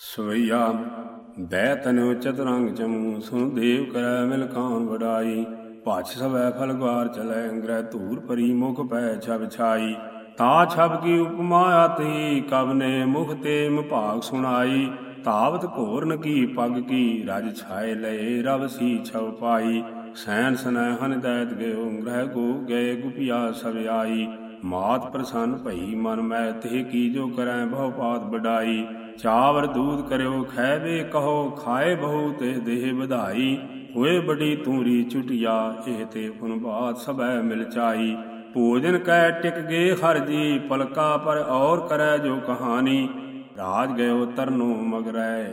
ਸਵਈਆ ਦੈ ਤਨਿ ਚਤਰੰਗ ਚਮੂ ਸੁਨ ਦੇਵ ਕਰੈ ਮਿਲ ਖਾਨ ਵਡਾਈ। ਭਾਛ ਸਵੈ ਫਲਗਵਾਰ ਚਲੈ ਅੰਗ੍ਰਹਿ ਧੂਰ ਪਰੀ ਮੁਖ ਪੈ ਛਬ ਛਾਈ। ਤਾ ਛਬ ਕੀ ਉਪਮਾ ਆਤੀ, ਕਬ ਨੇ ਮੁਖ ਤੇ ਮਭਾਗ ਸੁਣਾਈ। ਤਾਵਤ ਘੋਰਨ ਕੀ ਪਗ ਕੀ, ਰਜ ਛਾਏ ਲਏ ਰਵ ਸੀ ਛਵ ਪਾਈ। ਸੈਨ ਸਨੈ ਹਨ ਦੈਤ ਗਇਓ ਗ੍ਰਹਿ ਗੋ ਗਏ ਗੁਪਿਆ ਸਭ ਆਈ। ਮਾਤ ਪ੍ਰਸੰਨ ਭਈ ਮਨ ਮੈ ਤੇ ਕੀ ਜੋ ਕਰੈ ਬਹੁ ਪਾਤ ਬਡਾਈ ਚਾਵਰ ਦੂਧ ਕਰਿਓ, ਖੈਵੇ ਕਹੋ, ਖਾਏ ਬਹੁ ਤੇ ਦੇਹ ਵਧਾਈ। ਹੋਏ ਬੜੀ ਤੂਰੀ ਚੁਟਿਆ, ਇਹ ਤੇ ਪੁਨ ਬਾਤ ਸਭੈ ਮਿਲ ਚਾਈ। ਭੋਜਨ ਕੈ ਟਿਕ ਗਏ ਹਰ ਜੀ, ਪਲਕਾ ਪਰ ਔਰ ਕਰੈ ਜੋ ਕਹਾਣੀ। ਰਾਜ ਗਇਓ ਤਰਨੋ ਮਗਰੈ,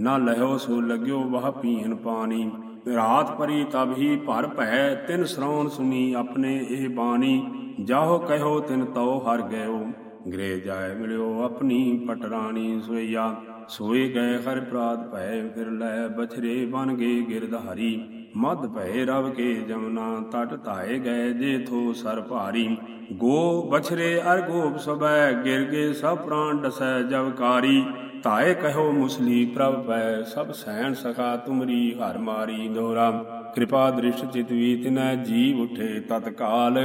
ਨਾ ਲਹਿਓ ਸੋ ਲਗਿਓ ਵਹ ਪੀਣ ਪਾਣੀ। ਰਾਤ ਪਰੀ ਤਬ ਹੀ ਭਰ ਭੈ, ਤਿਨ ਸਰਾਉਣ ਸੁਨੀ ਆਪਣੇ ਇਹ ਬਾਣੀ। ਜਾਹੋ ਕਹਿਓ ਤਿਨ ਤਉ ਹਰ ਗਇਓ ਗ੍ਰਹਿ ਜਾਏ ਮਿਲਿਓ ਆਪਣੀ ਪਟਰਾਣੀ ਸੋਈਆ ਸੋਏ ਗਏ ਹਰ ਪ੍ਰਾਤ ਭੈ ਫਿਰ ਲੈ ਬਛਰੇ ਬਨ ਗਏ ਗਿਰਧਾਰੀ ਮਦ ਭੈ ਰਵ ਕੇ ਜਮਨਾ, ਤਟ ਧਾਏ ਗਏ ਜੇ ਥੋ ਸਰ ਭਾਰੀ। ਗੋ ਬਛਰੇ ਅਰ ਗੋਪ ਸਬੈ ਗਿਰ ਗਏ ਸਭ ਪ੍ਰਾਣ ਡਸੈ ਜਵਕਾਰੀ ਧਾਏ ਕਹੋ ਮੁਸਲੀ ਪ੍ਰਭ ਪੈ, ਸਭ ਸਹਿਣ ਸਖਾ ਤੁਮਰੀ ਹਰ ਮਾਰੀ ਦੋਰਾ। ਕਿਰਪਾ ਦ੍ਰਿਸ਼ ਚਿਤਵੀ ਤਿਨੈ, ਜੀਵ ਉਠੇ ਤਤਕਾਲ।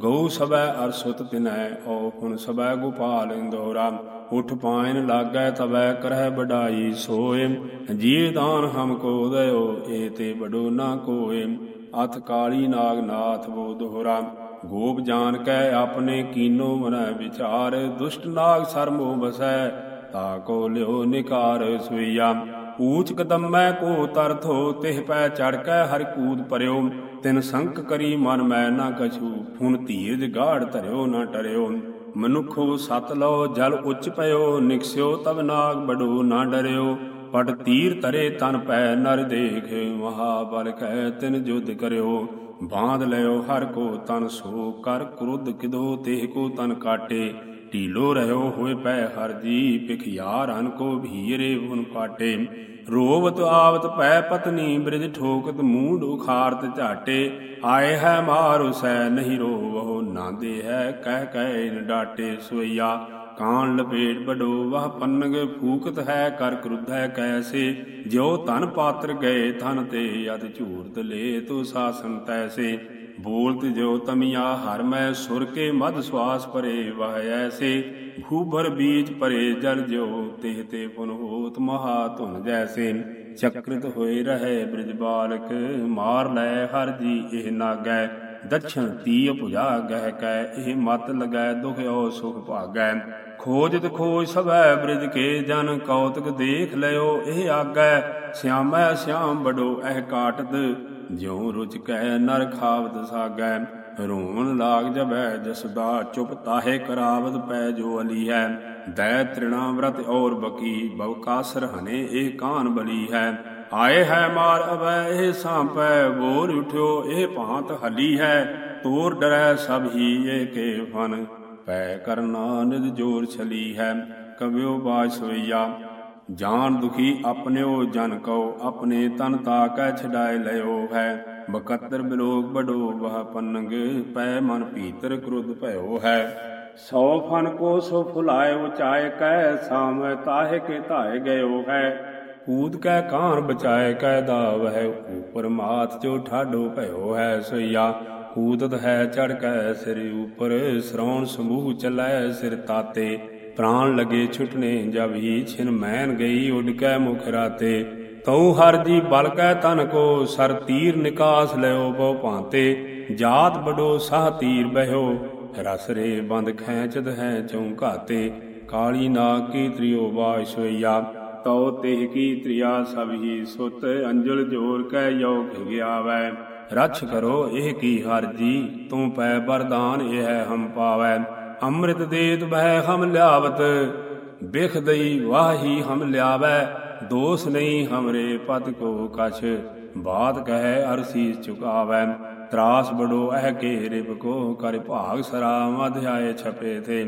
ਗਊ ਸਬੈ ਅਰਸੁਤ ਤਿਨੈ ਓ ਹੁਣ ਸਬੈ ਗੋਪਾਲ ਦੋਰਾ ਉਠ ਪਾਇਨ ਲਾਗੈ ਤਬੈ ਕਰਹਿ ਬਡਾਈ ਸੋਏ। ਜੀਵ ਦਾਨ ਹਮ ਕੋ ਦਇਓ, ਏ ਤੇ ਬਡੋ ਨਾ ਕੋਏ। ਅਥ ਕਾਲੀ ਨਾਗ ਨਾਥ ਬੋ ਦੋਹਰਾ। ਗੋਪ ਜਾਣ ਕੈ ਆਪਣੇ ਕੀਨੋ ਮਨੈ ਵਿਚਾਰ। ਦੁਸ਼ਟ ਨਾਗ ਸਰਮੋ ਬਸੈ ਤਾ ਕੋ ਲਿਓ ਨਿਕਾਰ ਸੁਈਆ। ਊਚ ਕਦਮੈ ਕੋ ਤਰਥੋ ਤਿਹ ਪੈ ਚੜ ਕੈ ਕੂਦ ਪਰਿਓ। ਤਿਨ ਸੰਕ ਕਰੀ ਮਨ ਮੈ ਨਾ ਕਛੂ, ਹੁਣ ਧੀਰਜ ਗਾੜ ਧਰਿਓ ਨਾ ਟਰਿਓ। ਮਨੁਖੋ ਸਤ ਲਓ, ਜਲ ਉੱਚ ਪਇਓ, ਨਿਕਸਿਓ ਤਬ ਨਾਗ ਬਡੋ ਨਾ ਡਰਿਓ। ਪਟ ਤੀਰ ਤਰੇ ਤਨ ਪੈ ਨਰ ਦੇਖ ਮਹਾ ਬਲ ਕੈ ਤਿਨ ਜੁਦ ਕਰਿਓ। ਬਾਂਧ ਲਿਓ ਹਰ ਕੋ ਤਨ ਸੋ, ਕਰ ਕ੍ਰੋਧ ਕਿਦੋ ਤੇ ਕੋ ਤਨ ਕਾਟੇ। ਢੀਲੋ ਰਹਿਓ ਹੋਏ ਪੈ ਹਰਜੀ ਭਿਖਿਆਰ ਪਿਖਿਆਰ ਹਨ ਕੋ ਭੀਰੇ ਹੁਨ ਪਾਟੇ। ਰੋਵਤ ਆਵਤ ਪੈ ਪਤਨੀ ਬ੍ਰਿਜ ਠੋਕਤ ਮੂੰਡ ਉਖਾਰਤ ਝਾਟੇ। ਆਏ ਹੈ ਮਾਰ ਸੈ ਨਹੀਂ ਰੋਵੋ ਨਾਂਦੇ ਹੈ ਕਹਿ ਕਹਿ ਨ ਡਾਟੇ ਸੋਈਆ। ਕਾਨ ਲਪੇਟ ਬਡੋ ਵਹ ਪੰਨਗ ਫੂਕਤ ਹੈ ਕਰ ਕ੍ਰੁੱਧ ਕੈਸੇ? ਜਿਉ ਧਨ ਪਾਤਰ ਗਏ ਧਨ ਤੇ ਅਦ ਝੂਰਤ ਲੇ ਤੋ ਸਾਸਨ ਤੈਸੇ। ਬੋਲਤ ਜੋ ਤਮਿਆ ਹਰ ਮੈਂ ਸੁਰ ਕੇ ਮਦ ਸਵਾਸ ਪਰੇ, ਵਹ ਐਸੇ। ਭੂਭਰ ਬੀਜ ਪਰੇ ਜਲ ਜਿਉ, ਤਿਹ ਤੇ ਪੁਨ ਹੋਤ ਮਹਾ ਧੁਨ ਜੈਸੇ। ਚਕ੍ਰਿਤ ਹੋਏ ਰਹੇ ਬ੍ਰਿਜ ਬਾਲਕ, ਮਾਰ ਲੈ ਹਰ ਜੀ ਇਹ ਨਾਗੈ। ਦਛਣ ਤੀ ਭੁਜਾ ਗਹਿ ਕੈ, ਇਹ ਮਤ ਲਗੈ ਦੁਖਿਓ ਸੁਖ ਭਾਗੈ। ਖੋਜਤ ਖੋਜ ਸਭੈ ਬ੍ਰਿਜ ਕੇ, ਜਨ ਕੌਤਕ ਦੇਖ ਲਿਓ ਇਹ ਆਗੈ। ਸਿਆਮੈ ਸਿਆਮ ਬਡੋ ਇਹ ਕਾਟਤ, ਜਿਉ ਰੁਚ ਕੈ ਨਰ ਖਾਵਤ ਸਾਗੈ। ਰੋਣ ਲਾਗ ਜਬੈ ਜਸਦਾ ਚੁਪ ਤਾਹੇ ਕਰਾਵਤ ਪੈ ਜੋ ਅਲੀ ਹੈ ਦੈ ਤ੍ਰਿਣਾ ਵਰਤ ਔਰ ਬਕੀ ਬਵ ਹਨੇ ਇਹ ਕਾਨ ਬਲੀ ਹੈ ਆਏ ਹੈ ਮਾਰ ਅਵੈ, ਇਹ ਸਾਂਪੈ, ਬੋਰ ਉਠਿਓ, ਇਹ ਭਾਂਤ ਹਲੀ ਹੈ। ਤੋਰ ਡਰੈ ਸਭ ਹੀ ਇਹ ਕੇ ਫਨ, ਪੈ ਕਰਨਾ ਨਿਦ ਜੋਰ ਛਲੀ ਹੈ। ਕਵਿਓ ਬਾਜ ਸੋਈਆ ਜਾਨ ਦੁਖੀ ਆਪਣਿਓ ਜਨ ਕਉ, ਆਪਣੇ ਤਨ ਤਾਕੈ ਛਡਾਏ ਲਿਓ ਹੈ। ਬਕਤਰ ਬਿਲੋਗ ਬਡੋ ਵਹ ਪੰਨਗ, ਪੈ ਮਨ ਭੀਤਰ ਕ੍ਰੋਧ ਭਇਓ ਹੈ। ਸੋ ਫਨ ਕੋ ਸੋ ਫੁਲਾਏ ਉਚਾਏ ਕੈ ਸਾਮ, ਤਾਹਿ ਕੇ ਧਾਏ ਗਇਓ ਹੈ। ਕੂਦ ਕੈ ਕਾਨ ਬਚਾਏ ਕੈ ਦਾਵ ਹੈ ਉਪਰ ਮਾਤ ਜੋ ਠਾਡੋ ਭਇਓ ਹੈ ਸਈਆ। ਕੂਦਤ ਹੈ ਚੜ ਕੈ ਸਿਰ ਉਪਰ ਸਰਾਉਣ ਸਮੂਹ ਚਲੈ ਸਿਰ ਤਾਤੇ। ਪ੍ਰਾਨ ਲਗੇ ਛੁਟਨੇ ਜਬ ਹੀ ਛਿਨ ਮੈਨ ਗਈ ਉਡ ਕੈ ਮੁਖ ਰਾਤੇ। ਤਉ ਹਰ ਜੀ ਬਲ ਕੈ ਤਨ ਕੋ, ਸਰ ਤੀਰ ਨਿਕਾਸ ਲਿਓ ਬਹੁ ਭਾਂਤੇ। ਜਾਤ ਬਡੋ ਸਾਹ ਤੀਰ ਬਹਿਓ, ਰਸ ਰੇ ਬੰਦ ਖੈਂਚਦ ਹੈ ਚੌਂਕਾਤੇ ਕਾਲੀ ਨਾ ਕੀ ਤ੍ਰਿਓ ਬਾਸ਼ੋਈਆ ਤਉ ਤਿਹ ਕੀ ਤ੍ਰਿਆ ਸਭ ਹੀ ਸੁਤ, ਅੰਜਲ ਜੋਰ ਕੈ ਯੋ ਖਿਗਿਆਵੈ ਰਛ ਕਰੋ ਇਹ ਕੀ ਹਰ ਤੂੰ ਪੈ ਬਰਦਾਨ ਇਹ ਹਮ ਪਾਵੈ। ਅੰਮ੍ਰਿਤ ਦੇਤ ਬਹਿ ਹਮ ਲਿਆਵਤ, ਬਿਖ ਦਈ ਵਾਹੀ ਹਮ ਲਿਆਵੈ। ਦੋਸ ਨਹੀਂ ਹਮਰੇ ਪਤ ਕੋ ਕਛ, ਬਾਤ ਕਹੈ ਅਰਸੀ ਚੁਕਾਵੈ। ਤਰਾਸ ਬੜੋ ਅਹ ਕੇ ਰਿਪ ਕੋ, ਕਰ ਭਾਗ ਸਰਾ ਮਧ ਛਪੇ ਤੇ।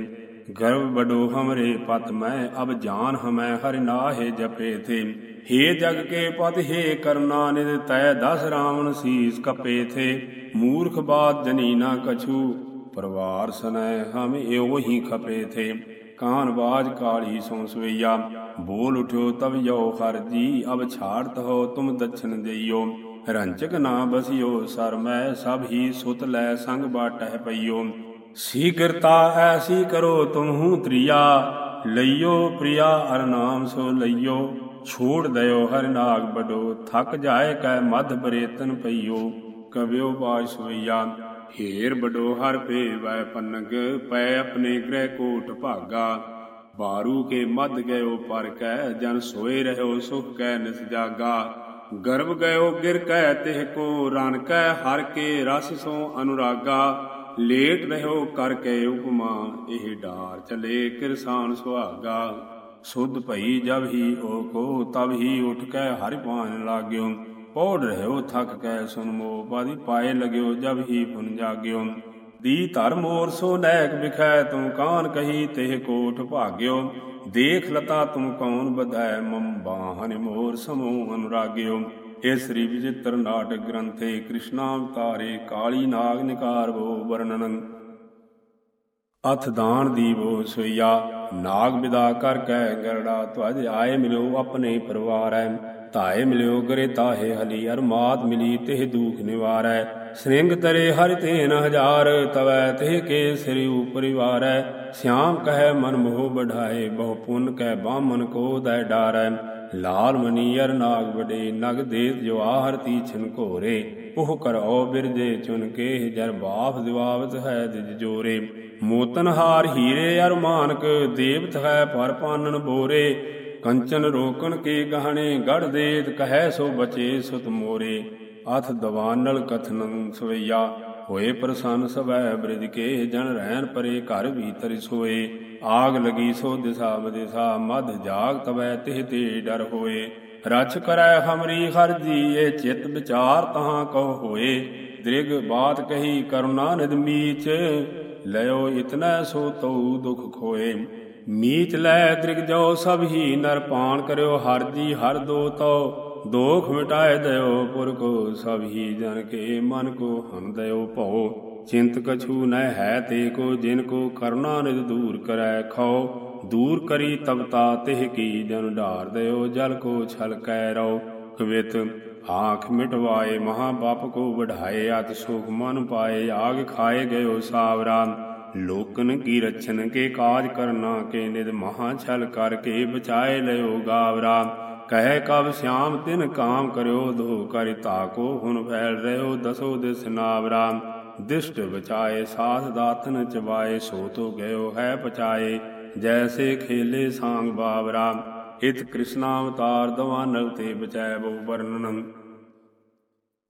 ਗਰਵ ਬਡੋ ਹਮਰੇ ਪਤ ਮੈਂ, ਅਬ ਜਾਨ ਹਮੈ ਹਰਿ ਨਾਹੇ ਜਪੇ ਥੇ। हे ਜਗ ਕੇ ਪਤ हे ਕਰਨਾ ਨਿਦ ਤੈ ਦਸ ਰਾਵਣ ਸੀਸ ਕਪੇ ਥੇ। ਮੂਰਖ ਬਾਤ ਜਨੀ ਨਾ ਕਛੂ, ਪਰਵਾਰ ਸਨੈ ਹਮ ਏਉ ਹੀ ਖਪੇ ਥੇ। ਕਾਨ ਬਾਜ ਕਾਲੀ ਸੋ ਸਵਈਆ, ਬੋਲ ਉਠਿਓ ਤਬ ਜੋ ਹਰ ਜੀ, ਅਬ ਛਾੜਤ ਹੋ ਤੁਮ ਦਛਨ ਦੇਈਓ। ਰੰਚਕ ਨਾ ਬਸਿਓ ਸਰ ਮੈਂ, ਸਭ ਹੀ ਸੁਤ ਲੈ ਸੰਗ ਬਾਟਹਿ ਪਈਓ। ਸੀਗਰਤਾ ਐਸੀ ਕਰੋ ਤੁਮਹੂ ਤ੍ਰਿਆ, ਲਈਓ ਪ੍ਰਿਆ ਹਰ ਨਾਮ ਸੋ ਲਈਓ। ਛੋੜ ਦਇਓ ਹਰ ਨਾਗ ਬਡੋ, ਥੱਕ ਜਾਏ ਕੈ ਮਧ ਬਰੇਤਨ ਪਈਓ। ਕਵਿਓ ਬਾਜ ਸਵਈਆ ਹੀਰ ਬਡੋ ਹਰ ਪੇ ਵੈ ਪਨਗ, ਪੈ ਆਪਣੇ ਗ੍ਰਹਿ ਕੋਟ ਭਾਗਾ। ਬਾਰੂ ਕੇ ਮਦ ਗਇਓ ਪਰ ਕੈ, ਜਨ ਸੋਏ ਰਹਿਓ ਸੁਖ ਕੈ ਨਿਸ ਜਾਗਾ। ਗਰਭ ਗਇਓ ਗਿਰ ਕੈ ਤਿਹ ਕੋ ਰਨ ਕੈ ਹਰ ਕੇ ਰਸ ਸੋ ਅਨੁਰਾਗਾ। ਲੇਟ ਰਹਿਓ ਕਰ ਕੇ ਉਪਮਾ ਇਹ ਡਾਰ ਚਲੇ ਕਿਰਸਾਨ ਸੁਹਾਗਾ। ਸੁਧ ਭਈ ਜਬ ਹੀ ਓ ਕੋ, ਤਬ ਹੀ ਉਠ ਕੇ ਹਰਿ ਪਾਣ ਲਾਗਿਓ। ਪੌੜ ਰਹਿਓ, ਥੱਕ ਕੇ ਸੁਨ ਮੋ ਪਾਦੀ ਪਾਏ ਲਗਿਓ, ਜਬ ਹੀ ਪੁਨ ਜਾਗਿਓ। ਦੀ ਧਰ ਮੋਰ ਸੋ ਨੈਕ ਵਿਖੈ ਤੂੰ ਕਾਨ ਕਹੀ ਤਿਹ ਕੋਠ ਭਾਗਿਓ। ਦੇਖ ਲਤਾ ਤੂੰ ਕੌਣ ਬਧੈ ਮਮ ਬਾਹਨ ਮੋਰ ਸਮੋ ਅਨੁਰਾਗਿਓ। ਇਹ ਸ੍ਰੀ ਵਿਜਿਤਰ ਨਾਟਕ ਗ੍ਰੰਥੇ ਕ੍ਰਿਸ਼ਨਾ ਅਵਤਾਰੇ ਕਾਲੀ ਨਾਗ ਨਿਕਾਰਵੋ ਵਰਣਨ। ਅਥ ਦਾਨ ਦੀਵੋ ਸੋਈਆ, ਨਾਗ ਵਿਦਾ ਕਰ ਕੈ ਗਰੜਾ, ਤਵਜ ਆਏ ਮਿਲੋ ਆਪਣੇ ਪਰਿਵਾਰੈ। ਧਾਏ ਮਿਲਿਓ ਗਰੇ ਤਾਹੇ ਹਲੀ, ਅਰਮਾਦ ਮਿਲੀ ਤਿਹ ਦੁਖ ਨਿਵਾਰੈ। ਸ੍ਰਿੰਗ ਤਰੇ ਹਰਿ ਤੇਨ ਹਜ਼ਾਰ, ਤਵੈ ਤਿਹ ਕੇ ਸ੍ਰੀ ਉਪਰਿਵਾਰੈ। ਸਿਆਮ ਕਹੈ ਮਨ ਮੋਹ ਬਢਾਏ ਬਹੁ ਪੁੰਨ ਕੈ ਬਾਮਨ ਕੋ ਦੈ ਡਾਰੈ। ਲਾਲ ਮਨੀ ਨਾਗ ਬੜੇ ਨਗ ਦੇਤ ਜਵਾਹਰ ਆਹਰ ਤੀਛਨ ਘੋਰੇ, ਉਹ ਕਰਓ ਬਿਰਜੇ ਚੁਨ ਕੇ ਜਰ ਬਾਪ ਦਿਵਾਵਤ ਹੈ ਦਿਜ ਜੋਰੇ। ਮੋਤਨ ਹਾਰ ਹੀਰੇ ਅਰ ਮਾਨਕ ਦੇਵਤ ਹੈ ਪਰ ਪਾਨਨ ਬੋਰੇ। ਕੰਚਨ ਰੋਕਣ ਕੇ ਗਹਣੇ ਗੜ ਦੇਤ, ਕਹੈ ਸੋ ਬਚੇ ਸੁਤ ਮੋਰੇ। ਅਥ ਦਵਾਨਲ ਕਥਨੰ ਸਵਈਆ। ਹੋਏ ਪ੍ਰਸੰਨ ਸਵੈ ਬ੍ਰਿਜ ਕੇ, ਜਨ ਰਹਿਣ ਪਰੇ ਘਰ ਭੀਤਰ ਸੋਏ। ਆਗ ਲਗੀ ਸੋ ਦਿਸਾ ਬਦਿਸਾ ਮਧ ਜਾਗ ਤਵੈ ਤਿਹ ਤੇ ਡਰ ਹੋਏ। ਰਛ ਕਰੈ ਹਮਰੀ ਹਰ ਜੀਏ ਚਿਤ ਵਿਚਾਰ ਤਹਾਂ ਕਹ ਹੋਏ। ਦ੍ਰਿਗ ਬਾਤ ਕਹੀ ਕਰੁਣਾ ਨਿਦ ਮੀਚ, ਲਿਓ ਇਤਨਾ ਸੋ ਤਉ ਦੁਖ ਖੋਏ। ਮੀਚ ਲੈ ਦ੍ਰਿਗ ਜੋ ਸਭ ਹੀ ਨਰਪਾਣ ਕਰਿਓ ਹਰ ਜੀ ਹਰ ਦੋ ਤੋ ਦੋਖ ਮਿਟਾਏ ਦਇਓ ਪੁਰ ਕੋ ਸਭ ਹੀ ਜਨ ਕੇ ਮਨ ਕੋ ਹਮ ਦਇਓ ਭਉ। ਚਿੰਤ ਕਛੂ ਨ ਹੈ ਤੇ ਕੋ ਜਿਨ ਕੋ ਕਰਨਾ ਨਿਦ ਦੂਰ ਕਰੈ ਖੋ ਦੂਰ ਕਰੀ ਤਬਤਾ ਤਿਹ ਕੀ ਜਨ ਢਾਰ ਦਇਓ ਜਲ ਕੋ ਛਲ ਕੈ ਰੋ ਕਵਿਤ, ਆਂਖ ਮਿਟਵਾਏ ਮਹਾ ਬਾਪ ਕੋ ਵਢਾਏ, ਅਤ ਸੁਖ ਮਨ ਪਾਏ, ਆਗ ਖਾਏ ਗਇਓ ਸਾਵਰਾ ਲੋਕਨ ਕੀ ਰਛਨ ਕੇ ਕਾਜ ਕਰਨਾ ਕੇ ਨਿਦ ਮਹਾ ਛਲ ਕਰਕੇ ਬਚਾਏ ਲਇਓ ਗਾਵਰਾ ਕਹਿ ਕਬ ਸਿਆਮ ਤਿਨ ਕਾਮ ਕਰਿਓ ਦੋ ਕਰਿ ਤਾਕੋ ਹੁਣ ਫੈਲ ਰਿਓ ਦਸੋ ਦਿਸ ਨਾਵਰਾ। ਦਿਸ਼ਟ ਬਚਾਏ ਸਾਥ ਦਾਤਨ ਚਵਾਏ ਸੋ ਤੋ ਗਇਓ, ਹੈ ਪਚਾਏ, ਜੈਸੇ ਖੇਲੇ ਸਾਂਗ ਬਾਵਰਾ। ਇਤ ਕ੍ਰਿਸ਼ਨਾ ਅਵਤਾਰ ਦਵਾਨਲ ਤੇ ਬਚਾਏ ਬਹੁ ਵਰਨਨ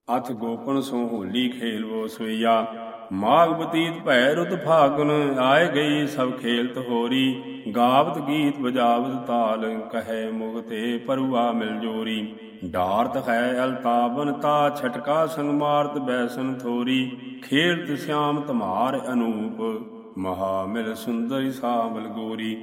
ਅਥ ਗੋਪਨ ਸੋ ਹੋਲੀ ਖੇਲਵੋ ਸੋਈਆ ਮਾਗ ਬਤੀਤ ਭੈ ਰੁਤ ਫਾਗੁਨ ਆਏ ਗਈ ਸਭ ਖੇਲਤ ਹੋਰੀ। ਗਾਵਤ ਗੀਤ ਬਜਾਵਤ ਤਾਲ ਕਹੈ ਮੁਗਤੇ ਪਰੂਆ ਮਿਲ ਜੋਰੀ। ਢਾਰਤ ਹੈ ਅਲਤਾਬਨ ਤਾ ਛਟਕਾ ਸੰਗਮਾਰਤ ਬੈਸਨ ਥੋਰੀ। ਖੇਲਤ ਸਿਆਮ ਧਮਾਰ ਅਨੂਪ, ਮਹਾ ਮਿਲ ਸੁੰਦਰੀ ਸਾਮਲ ਗੋਰੀ।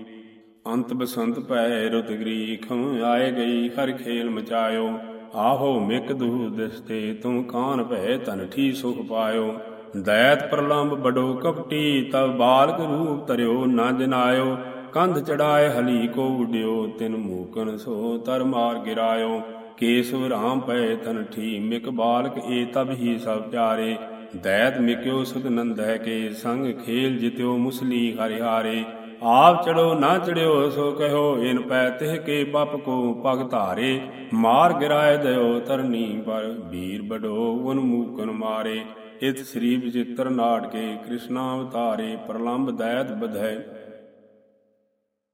ਅੰਤ ਬਸੰਤ ਪੈ ਰੁਤ ਗਰੀਖ, ਆਏ ਗਈ ਹਰ ਖੇਲ ਮਚਾਇਓ। ਆਹੋ ਮਿਕ ਦੂ ਦਿਸਤੇ ਤੂੰ ਕਾਨ ਭੈ ਤਨ ਠੀ ਸੁਖ ਪਾਇਓ। ਦੈਤ ਪ੍ਰਲੰਬ ਬਡੋ ਕਪਟੀ ਤਬ ਬਾਲਕ ਰੂਪ ਤਰਿਓ ਨਾ ਜਨਾਇਓ। ਕੰਧ ਚੜਾਏ ਹਲੀ ਕੋ ਉਡਿਓ, ਤਿਨ ਮੂਕਨ ਸੋ ਤਰ ਮਾਰ ਗਿਰਾਇਓ। ਕੇਸਵ ਰਾਮ ਪਏ ਤਨ ਠੀ ਮਿਕ ਬਾਲਕ ਏ ਤਬ ਹੀ ਸਭ ਚਾਰੇ ਦੈਤ ਮਿਕਿਓ ਸੁਤ ਨੰਦੈ ਕੇ, ਸੰਗ ਖੇਲ ਜਿਤਿਓ ਮੁਸਲੀ ਹਰਿਹਾਰੇ। ਆਪ ਚੜੋ, ਨਾ ਚੜਿਓ, ਸੋ ਕਹੋ ਇਨ ਪੈ ਤਿਹ ਕੇ ਪਪ ਕੋ ਪਗ ਧਾਰੇ। ਮਾਰ ਗਿਰਾਏ ਦਇਓ ਤਰਨੀ ਪਰ, ਵੀਰ ਬਡੋ ਉਨ ਮੂਕਨ ਮਾਰੇ। ਇਤ ਸ੍ਰੀ ਵਿਚਿਤ੍ਰ ਨਾਟਕੇ ਕ੍ਰਿਸ਼ਨਾ ਅਵਤਾਰੇ, ਪ੍ਰਲੰਬ ਦੈਤ ਬਧੈ।